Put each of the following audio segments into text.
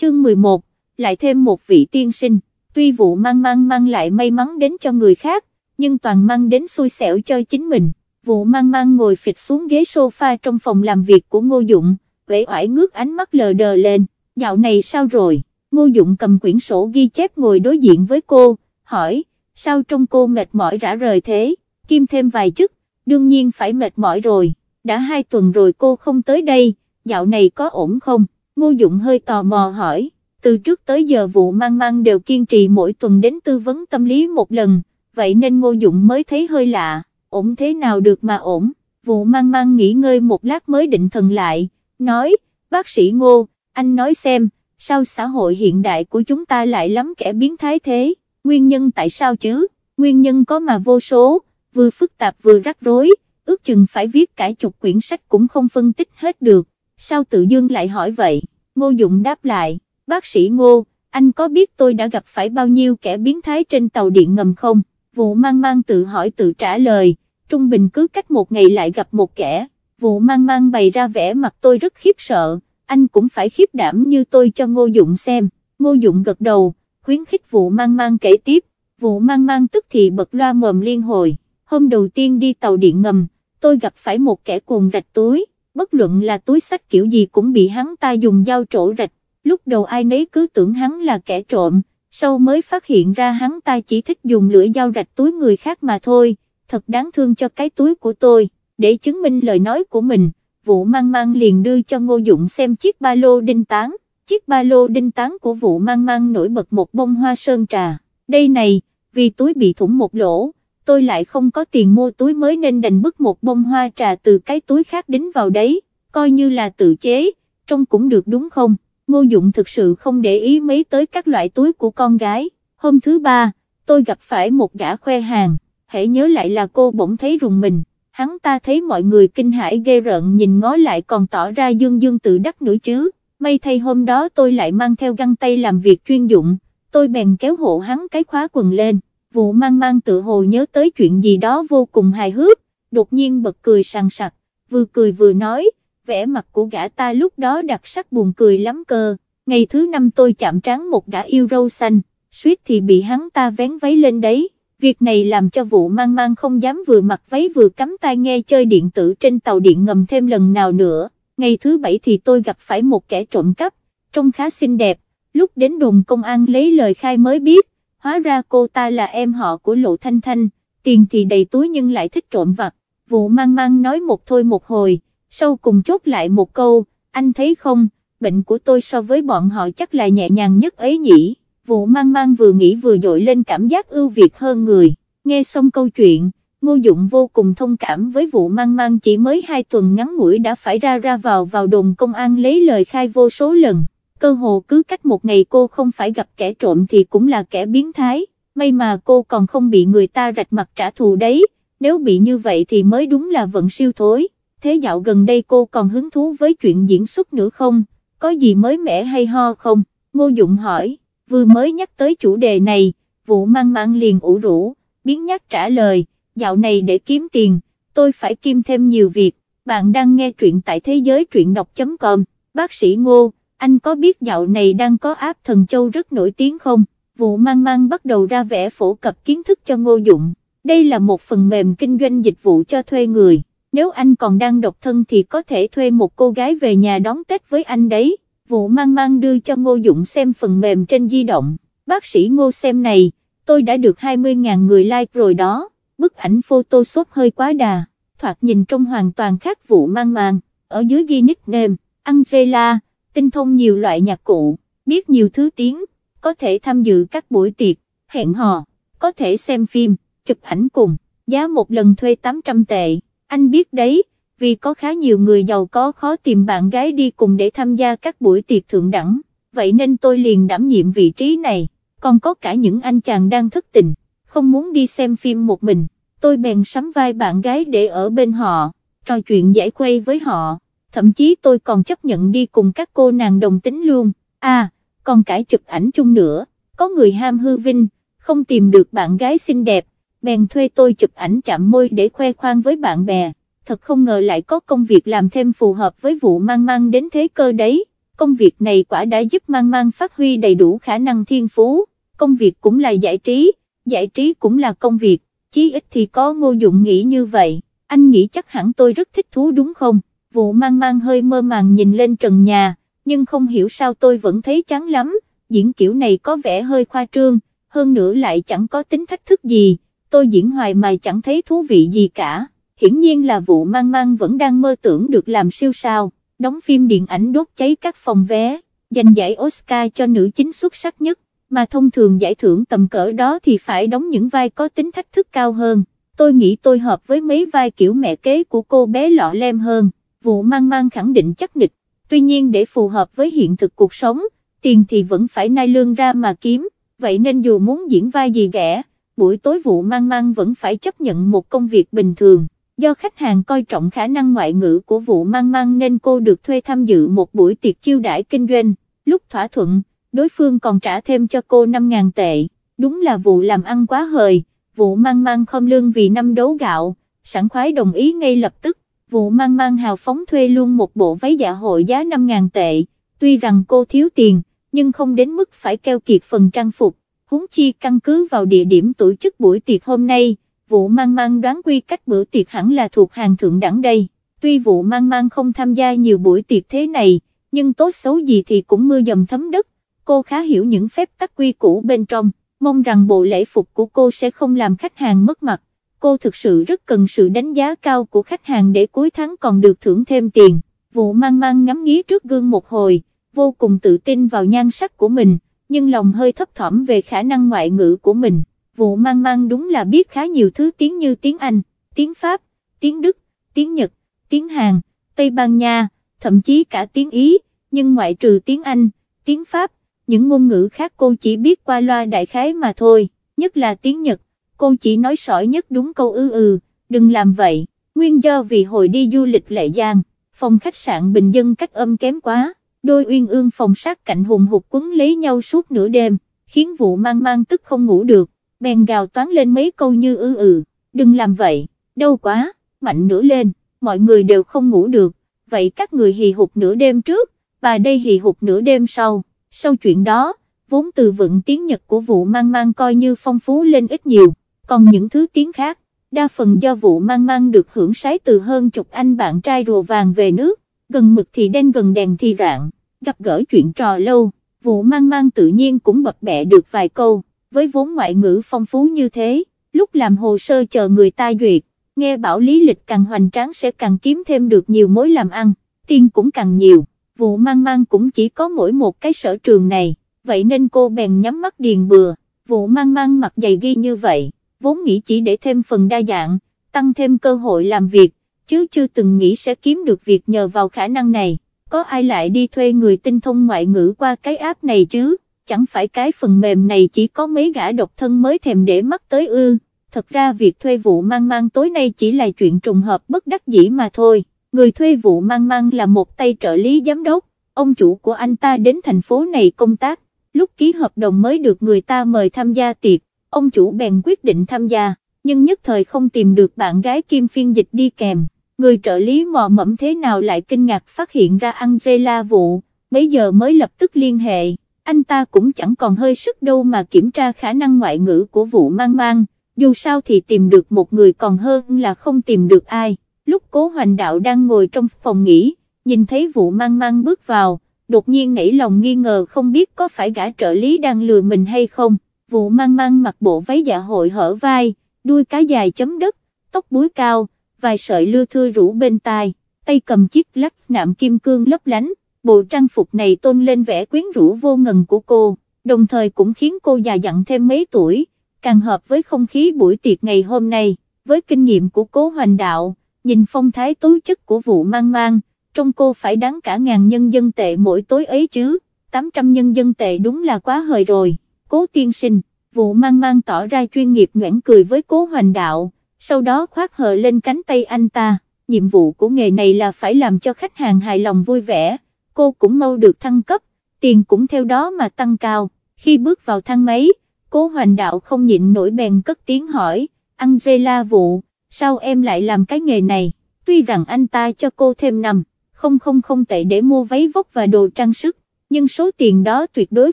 chương 11, lại thêm một vị tiên sinh, tuy vụ mang mang mang lại may mắn đến cho người khác, nhưng toàn mang đến xui xẻo cho chính mình, vụ mang mang ngồi phịch xuống ghế sofa trong phòng làm việc của Ngô Dụng, vẻ oải ngước ánh mắt lờ đờ lên, dạo này sao rồi, Ngô Dụng cầm quyển sổ ghi chép ngồi đối diện với cô, hỏi, sao trong cô mệt mỏi rã rời thế, kim thêm vài chức, đương nhiên phải mệt mỏi rồi, đã hai tuần rồi cô không tới đây, dạo này có ổn không, Ngô Dụng hơi tò mò hỏi, từ trước tới giờ vụ mang mang đều kiên trì mỗi tuần đến tư vấn tâm lý một lần, vậy nên Ngô Dụng mới thấy hơi lạ, ổn thế nào được mà ổn, vụ mang mang nghỉ ngơi một lát mới định thần lại, nói, bác sĩ Ngô, anh nói xem, sao xã hội hiện đại của chúng ta lại lắm kẻ biến thái thế, nguyên nhân tại sao chứ, nguyên nhân có mà vô số, vừa phức tạp vừa rắc rối, ước chừng phải viết cả chục quyển sách cũng không phân tích hết được, sao tự dương lại hỏi vậy, Ngô Dụng đáp lại, bác sĩ Ngô, anh có biết tôi đã gặp phải bao nhiêu kẻ biến thái trên tàu điện ngầm không, vụ mang mang tự hỏi tự trả lời, trung bình cứ cách một ngày lại gặp một kẻ, vụ mang mang bày ra vẻ mặt tôi rất khiếp sợ, anh cũng phải khiếp đảm như tôi cho Ngô Dụng xem, Ngô Dụng gật đầu, khuyến khích vụ mang mang kể tiếp, vụ mang mang tức thì bật loa mồm liên hồi, hôm đầu tiên đi tàu điện ngầm, tôi gặp phải một kẻ cuồng rạch túi, bất luận là túi sách kiểu gì cũng bị hắn ta dùng dao trổ rạch, lúc đầu ai nấy cứ tưởng hắn là kẻ trộm, sau mới phát hiện ra hắn ta chỉ thích dùng lưỡi dao rạch túi người khác mà thôi, thật đáng thương cho cái túi của tôi, để chứng minh lời nói của mình, vụ mang mang liền đưa cho Ngô Dụng xem chiếc ba lô đinh tán, chiếc ba lô đinh tán của vụ mang mang nổi bật một bông hoa sơn trà, đây này, vì túi bị thủng một lỗ, tôi lại không có tiền mua túi mới nên đành bứt một bông hoa trà từ cái túi khác đính vào đấy, coi như là tự chế, trông cũng được đúng không? Ngô Dụng thực sự không để ý mấy tới các loại túi của con gái, hôm thứ ba, tôi gặp phải một gã khoe hàng, hãy nhớ lại là cô bỗng thấy rùng mình, hắn ta thấy mọi người kinh hãi ghê rợn nhìn ngó lại còn tỏ ra dương dương tự đắc nữa chứ, may thay hôm đó tôi lại mang theo găng tay làm việc chuyên dụng, tôi bèn kéo hộ hắn cái khóa quần lên, vụ mang mang tự hồ nhớ tới chuyện gì đó vô cùng hài hước, đột nhiên bật cười sằng sặc, vừa cười vừa nói, vẻ mặt của gã ta lúc đó đặc sắc buồn cười lắm cơ, ngày thứ năm tôi chạm trán một gã yêu râu xanh, suýt thì bị hắn ta vén váy lên đấy, việc này làm cho vụ mang mang không dám vừa mặc váy vừa cắm tai nghe chơi điện tử trên tàu điện ngầm thêm lần nào nữa, ngày thứ bảy thì tôi gặp phải một kẻ trộm cắp, trông khá xinh đẹp, lúc đến đồn công an lấy lời khai mới biết, hóa ra cô ta là em họ của Lộ Thanh Thanh, tiền thì đầy túi nhưng lại thích trộm vặt, vụ mang mang nói một thôi một hồi, sau cùng chốt lại một câu, anh thấy không, bệnh của tôi so với bọn họ chắc là nhẹ nhàng nhất ấy nhỉ, vụ mang mang vừa nghĩ vừa dội lên cảm giác ưu việt hơn người, nghe xong câu chuyện, ngô dụng vô cùng thông cảm với vụ mang mang chỉ mới hai tuần ngắn ngủi đã phải ra ra vào vào đồn công an lấy lời khai vô số lần, cơ hồ cứ cách một ngày cô không phải gặp kẻ trộm thì cũng là kẻ biến thái, may mà cô còn không bị người ta rạch mặt trả thù đấy, nếu bị như vậy thì mới đúng là vận siêu thối. Thế dạo gần đây cô còn hứng thú với chuyện diễn xuất nữa không, có gì mới mẻ hay ho không, Ngô Dụng hỏi, vừa mới nhắc tới chủ đề này, vụ mang mang liền ủ rũ, biến nhắc trả lời, dạo này để kiếm tiền, tôi phải kim thêm nhiều việc, bạn đang nghe truyện tại thế giới truyện đọc.com, bác sĩ Ngô, anh có biết dạo này đang có áp thần châu rất nổi tiếng không, vụ mang mang bắt đầu ra vẽ phổ cập kiến thức cho Ngô Dụng, đây là một phần mềm kinh doanh dịch vụ cho thuê người. Nếu anh còn đang độc thân thì có thể thuê một cô gái về nhà đón Tết với anh đấy, vụ mang mang đưa cho Ngô Dụng xem phần mềm trên di động, bác sĩ Ngô xem này, tôi đã được 20.000 người like rồi đó, bức ảnh photoshop hơi quá đà, thoạt nhìn trông hoàn toàn khác vụ mang mang, ở dưới ghi nickname, Angela, tinh thông nhiều loại nhạc cụ, biết nhiều thứ tiếng, có thể tham dự các buổi tiệc, hẹn hò, có thể xem phim, chụp ảnh cùng, giá một lần thuê 800 tệ. Anh biết đấy, vì có khá nhiều người giàu có khó tìm bạn gái đi cùng để tham gia các buổi tiệc thượng đẳng, vậy nên tôi liền đảm nhiệm vị trí này, còn có cả những anh chàng đang thất tình, không muốn đi xem phim một mình, tôi bèn sắm vai bạn gái để ở bên họ, trò chuyện giải khuây với họ, thậm chí tôi còn chấp nhận đi cùng các cô nàng đồng tính luôn, à, còn cải chụp ảnh chung nữa, có người ham hư vinh, không tìm được bạn gái xinh đẹp, bèn thuê tôi chụp ảnh chạm môi để khoe khoang với bạn bè, thật không ngờ lại có công việc làm thêm phù hợp với vụ mang mang đến thế cơ đấy, công việc này quả đã giúp mang mang phát huy đầy đủ khả năng thiên phú, công việc cũng là giải trí, giải trí cũng là công việc, chí ít thì có ngô dụng nghĩ như vậy, anh nghĩ chắc hẳn tôi rất thích thú đúng không, vụ mang mang hơi mơ màng nhìn lên trần nhà, nhưng không hiểu sao tôi vẫn thấy chán lắm, diễn kiểu này có vẻ hơi khoa trương, hơn nữa lại chẳng có tính thách thức gì, tôi diễn hoài mà chẳng thấy thú vị gì cả, hiển nhiên là vụ mang mang vẫn đang mơ tưởng được làm siêu sao, đóng phim điện ảnh đốt cháy các phòng vé, giành giải Oscar cho nữ chính xuất sắc nhất, mà thông thường giải thưởng tầm cỡ đó thì phải đóng những vai có tính thách thức cao hơn, tôi nghĩ tôi hợp với mấy vai kiểu mẹ kế của cô bé lọ lem hơn, vụ mang mang khẳng định chắc nịch, tuy nhiên để phù hợp với hiện thực cuộc sống, tiền thì vẫn phải nai lương ra mà kiếm, vậy nên dù muốn diễn vai gì ghẻ, buổi tối vụ mang mang vẫn phải chấp nhận một công việc bình thường. Do khách hàng coi trọng khả năng ngoại ngữ của vụ mang mang nên cô được thuê tham dự một buổi tiệc chiêu đãi kinh doanh, lúc thỏa thuận, đối phương còn trả thêm cho cô 5.000 tệ, đúng là vụ làm ăn quá hời, vụ mang mang không lương vì năm đấu gạo, sẵn khoái đồng ý ngay lập tức, vụ mang mang hào phóng thuê luôn một bộ váy dạ hội giá 5.000 tệ, tuy rằng cô thiếu tiền, nhưng không đến mức phải keo kiệt phần trang phục, huống chi căn cứ vào địa điểm tổ chức buổi tiệc hôm nay, vụ mang mang đoán quy cách bữa tiệc hẳn là thuộc hàng thượng đẳng đây, tuy vụ mang mang không tham gia nhiều buổi tiệc thế này, nhưng tốt xấu gì thì cũng mưa dầm thấm đất, cô khá hiểu những phép tắc quy củ bên trong, mong rằng bộ lễ phục của cô sẽ không làm khách hàng mất mặt, cô thực sự rất cần sự đánh giá cao của khách hàng để cuối tháng còn được thưởng thêm tiền, vụ mang mang ngắm nghía trước gương một hồi, vô cùng tự tin vào nhan sắc của mình, nhưng lòng hơi thấp thỏm về khả năng ngoại ngữ của mình, vụ mang mang đúng là biết khá nhiều thứ tiếng như tiếng Anh, tiếng Pháp, tiếng Đức, tiếng Nhật, tiếng Hàn, Tây Ban Nha, thậm chí cả tiếng Ý, nhưng ngoại trừ tiếng Anh, tiếng Pháp, những ngôn ngữ khác cô chỉ biết qua loa đại khái mà thôi, nhất là tiếng Nhật, cô chỉ nói sỏi nhất đúng câu ư ừ, đừng làm vậy, nguyên do vì hồi đi du lịch Lệ Giang, phòng khách sạn bình dân cách âm kém quá đôi uyên ương phòng sát cạnh hùng hụt quấn lấy nhau suốt nửa đêm, khiến vụ mang mang tức không ngủ được, bèn gào toán lên mấy câu như ư ừ, đừng làm vậy, đâu quá, mạnh nữa lên, mọi người đều không ngủ được, vậy các người hì hụt nửa đêm trước, bà đây hì hụt nửa đêm sau, sau chuyện đó, vốn từ vựng tiếng Nhật của vụ mang mang coi như phong phú lên ít nhiều, còn những thứ tiếng khác, đa phần do vụ mang mang được hưởng sái từ hơn chục anh bạn trai rùa vàng về nước, gần mực thì đen gần đèn thì rạng, gặp gỡ chuyện trò lâu, vụ mang mang tự nhiên cũng bập bẹ được vài câu, với vốn ngoại ngữ phong phú như thế, lúc làm hồ sơ chờ người ta duyệt, nghe bảo lý lịch càng hoành tráng sẽ càng kiếm thêm được nhiều mối làm ăn, tiền cũng càng nhiều, vụ mang mang cũng chỉ có mỗi một cái sở trường này, vậy nên cô bèn nhắm mắt điền bừa, vụ mang mang mặt dày ghi như vậy, vốn nghĩ chỉ để thêm phần đa dạng, tăng thêm cơ hội làm việc, chứ chưa từng nghĩ sẽ kiếm được việc nhờ vào khả năng này, có ai lại đi thuê người tinh thông ngoại ngữ qua cái app này chứ, chẳng phải cái phần mềm này chỉ có mấy gã độc thân mới thèm để mắt tới ư, thật ra việc thuê vụ mang mang tối nay chỉ là chuyện trùng hợp bất đắc dĩ mà thôi, người thuê vụ mang mang là một tay trợ lý giám đốc, ông chủ của anh ta đến thành phố này công tác, lúc ký hợp đồng mới được người ta mời tham gia tiệc, ông chủ bèn quyết định tham gia, nhưng nhất thời không tìm được bạn gái kim phiên dịch đi kèm. Người trợ lý mò mẫm thế nào lại kinh ngạc phát hiện ra Angela vụ, mấy giờ mới lập tức liên hệ, anh ta cũng chẳng còn hơi sức đâu mà kiểm tra khả năng ngoại ngữ của vụ mang mang, dù sao thì tìm được một người còn hơn là không tìm được ai, lúc cố hoành đạo đang ngồi trong phòng nghỉ, nhìn thấy vụ mang mang bước vào, đột nhiên nảy lòng nghi ngờ không biết có phải gã trợ lý đang lừa mình hay không, vụ mang mang mặc bộ váy dạ hội hở vai, đuôi cá dài chấm đất, tóc búi cao, vài sợi lưa thưa rủ bên tai, tay cầm chiếc lắc nạm kim cương lấp lánh, bộ trang phục này tôn lên vẻ quyến rũ vô ngần của cô, đồng thời cũng khiến cô già dặn thêm mấy tuổi, càng hợp với không khí buổi tiệc ngày hôm nay, với kinh nghiệm của cố hoành đạo, nhìn phong thái tố chất của vụ mang mang, trong cô phải đáng cả ngàn nhân dân tệ mỗi tối ấy chứ, 800 nhân dân tệ đúng là quá hời rồi, cố tiên sinh, vụ mang mang tỏ ra chuyên nghiệp nhoảng cười với cố hoành đạo, sau đó khoác hờ lên cánh tay anh ta, nhiệm vụ của nghề này là phải làm cho khách hàng hài lòng vui vẻ, cô cũng mau được thăng cấp, tiền cũng theo đó mà tăng cao, khi bước vào thang máy, cố hoành đạo không nhịn nổi bèn cất tiếng hỏi, Angela vụ, sao em lại làm cái nghề này, tuy rằng anh ta cho cô thêm năm, không không không tệ để mua váy vóc và đồ trang sức, nhưng số tiền đó tuyệt đối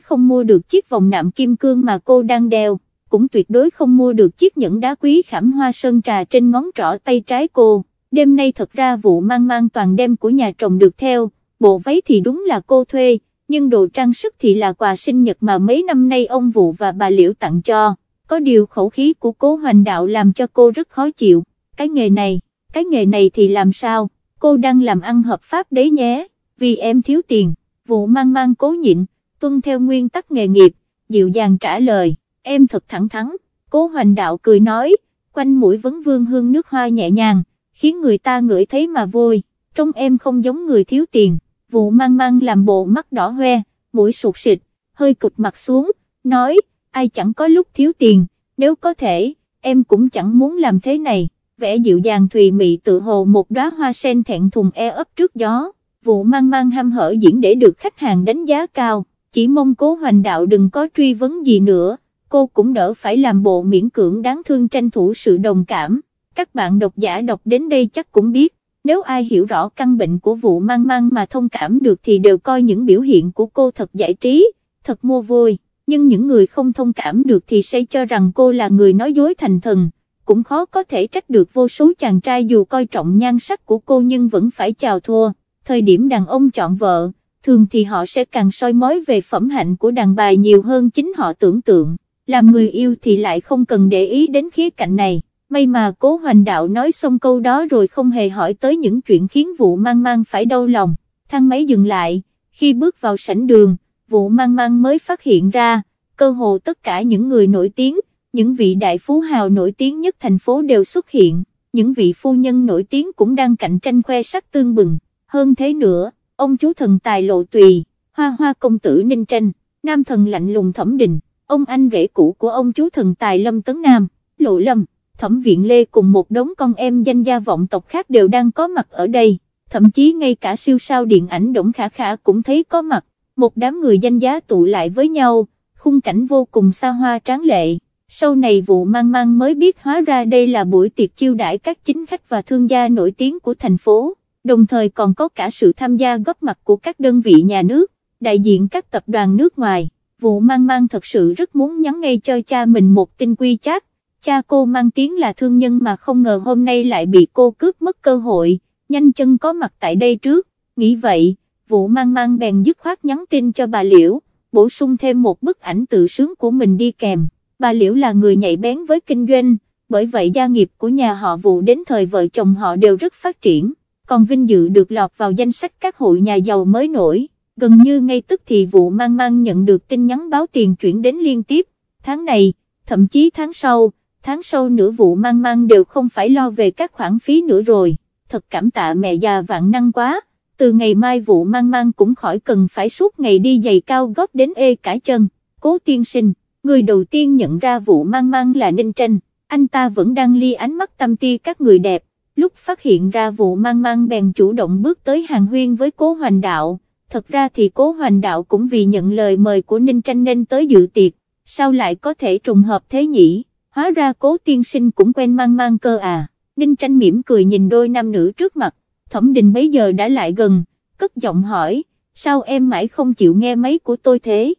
không mua được chiếc vòng nạm kim cương mà cô đang đeo, cũng tuyệt đối không mua được chiếc nhẫn đá quý khảm hoa sơn trà trên ngón trỏ tay trái cô. Đêm nay thật ra vụ mang mang toàn đêm của nhà chồng được theo, bộ váy thì đúng là cô thuê, nhưng đồ trang sức thì là quà sinh nhật mà mấy năm nay ông Vụ và bà Liễu tặng cho, có điều khẩu khí của cố hoành đạo làm cho cô rất khó chịu, cái nghề này, cái nghề này thì làm sao, cô đang làm ăn hợp pháp đấy nhé, vì em thiếu tiền, vụ mang mang cố nhịn, tuân theo nguyên tắc nghề nghiệp, dịu dàng trả lời, em thật thẳng thắn, cố hoành đạo cười nói, quanh mũi vấn vương hương nước hoa nhẹ nhàng, khiến người ta ngửi thấy mà vui, trông em không giống người thiếu tiền vụ mang mang làm bộ mắt đỏ hoe, mũi sụt xịt, hơi cụp mặt xuống, nói, ai chẳng có lúc thiếu tiền, nếu có thể, em cũng chẳng muốn làm thế này, vẽ dịu dàng thùy mị tự hồ một đóa hoa sen thẹn thùng e ấp trước gió, vụ mang mang ham hở diễn để được khách hàng đánh giá cao, chỉ mong cố hoành đạo đừng có truy vấn gì nữa, cô cũng đỡ phải làm bộ miễn cưỡng đáng thương tranh thủ sự đồng cảm, các bạn độc giả đọc đến đây chắc cũng biết nếu ai hiểu rõ căn bệnh của vụ mang mang mà thông cảm được thì đều coi những biểu hiện của cô thật giải trí, thật mua vui, nhưng những người không thông cảm được thì sẽ cho rằng cô là người nói dối thành thần, cũng khó có thể trách được vô số chàng trai dù coi trọng nhan sắc của cô nhưng vẫn phải chào thua, thời điểm đàn ông chọn vợ, thường thì họ sẽ càng soi mói về phẩm hạnh của đàn bà nhiều hơn chính họ tưởng tượng, làm người yêu thì lại không cần để ý đến khía cạnh này. May mà cố hoành đạo nói xong câu đó rồi không hề hỏi tới những chuyện khiến vụ mang mang phải đau lòng, thang máy dừng lại, khi bước vào sảnh đường, vụ mang mang mới phát hiện ra, cơ hồ tất cả những người nổi tiếng, những vị đại phú hào nổi tiếng nhất thành phố đều xuất hiện, những vị phu nhân nổi tiếng cũng đang cạnh tranh khoe sắc tương bừng, hơn thế nữa, ông chú thần tài lộ tùy, hoa hoa công tử ninh tranh, nam thần lạnh lùng thẩm đình, ông anh rể cũ của ông chú thần tài lâm tấn nam, lộ lâm thẩm viện lê cùng một đống con em danh gia vọng tộc khác đều đang có mặt ở đây, thậm chí ngay cả siêu sao điện ảnh Đổng Khả Khả cũng thấy có mặt, một đám người danh giá tụ lại với nhau, khung cảnh vô cùng xa hoa tráng lệ. Sau này vụ mang mang mới biết hóa ra đây là buổi tiệc chiêu đãi các chính khách và thương gia nổi tiếng của thành phố, đồng thời còn có cả sự tham gia góp mặt của các đơn vị nhà nước, đại diện các tập đoàn nước ngoài. Vụ mang mang thật sự rất muốn nhắn ngay cho cha mình một tin quy chắc, cha cô mang tiếng là thương nhân mà không ngờ hôm nay lại bị cô cướp mất cơ hội, nhanh chân có mặt tại đây trước, nghĩ vậy, vụ mang mang bèn dứt khoát nhắn tin cho bà Liễu, bổ sung thêm một bức ảnh tự sướng của mình đi kèm, bà Liễu là người nhạy bén với kinh doanh, bởi vậy gia nghiệp của nhà họ vụ đến thời vợ chồng họ đều rất phát triển, còn vinh dự được lọt vào danh sách các hội nhà giàu mới nổi, gần như ngay tức thì vụ mang mang nhận được tin nhắn báo tiền chuyển đến liên tiếp, tháng này, thậm chí tháng sau, tháng sau nửa vụ mang mang đều không phải lo về các khoản phí nữa rồi, thật cảm tạ mẹ già vạn năng quá, từ ngày mai vụ mang mang cũng khỏi cần phải suốt ngày đi giày cao gót đến ê cả chân, cố tiên sinh, người đầu tiên nhận ra vụ mang mang là Ninh Tranh, anh ta vẫn đang ly ánh mắt tâm ti các người đẹp, lúc phát hiện ra vụ mang mang bèn chủ động bước tới hàng huyên với cố hoành đạo, thật ra thì cố hoành đạo cũng vì nhận lời mời của Ninh Tranh nên tới dự tiệc, sao lại có thể trùng hợp thế nhỉ? hóa ra cố tiên sinh cũng quen mang mang cơ à, Ninh tranh mỉm cười nhìn đôi nam nữ trước mặt, thẩm đình bấy giờ đã lại gần, cất giọng hỏi, sao em mãi không chịu nghe máy của tôi thế,